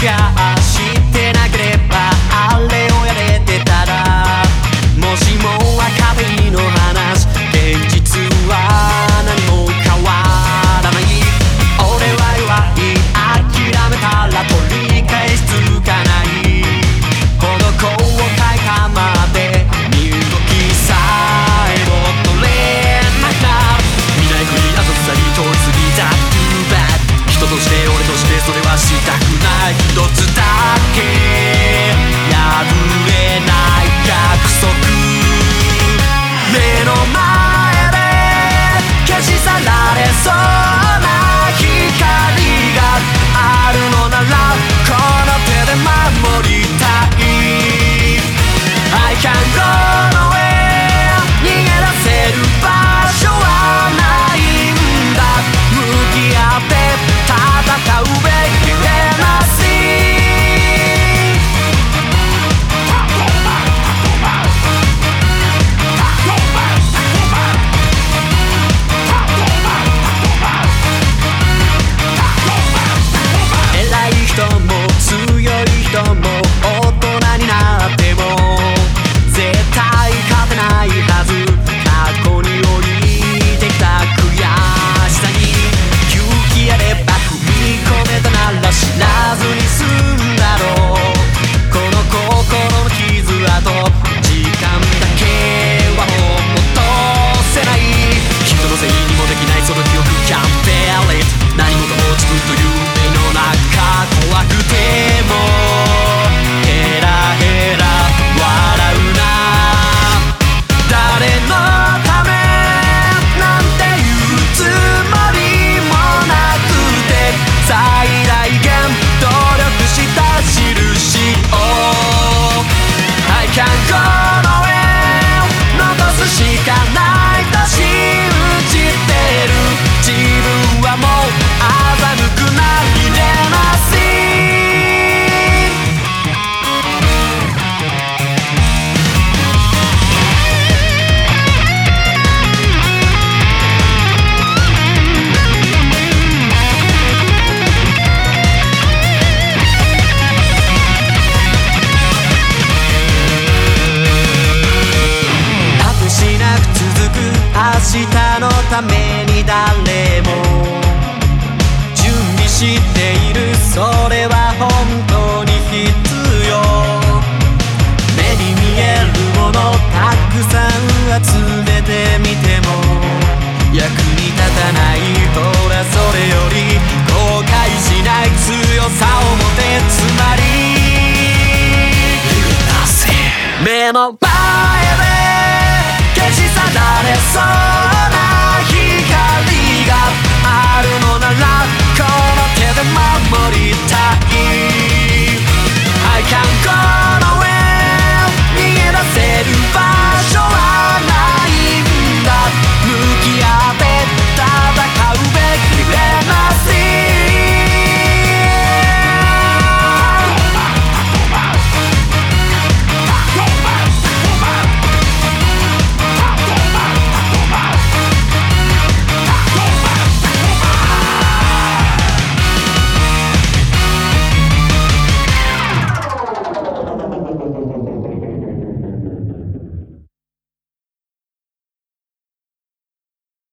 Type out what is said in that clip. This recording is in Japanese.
Yeah. ために誰も準備しているそれは本当に必要。目に見えるものたくさん集めてみても役に立たないほらそれより後悔しない強さを持て。つまり目の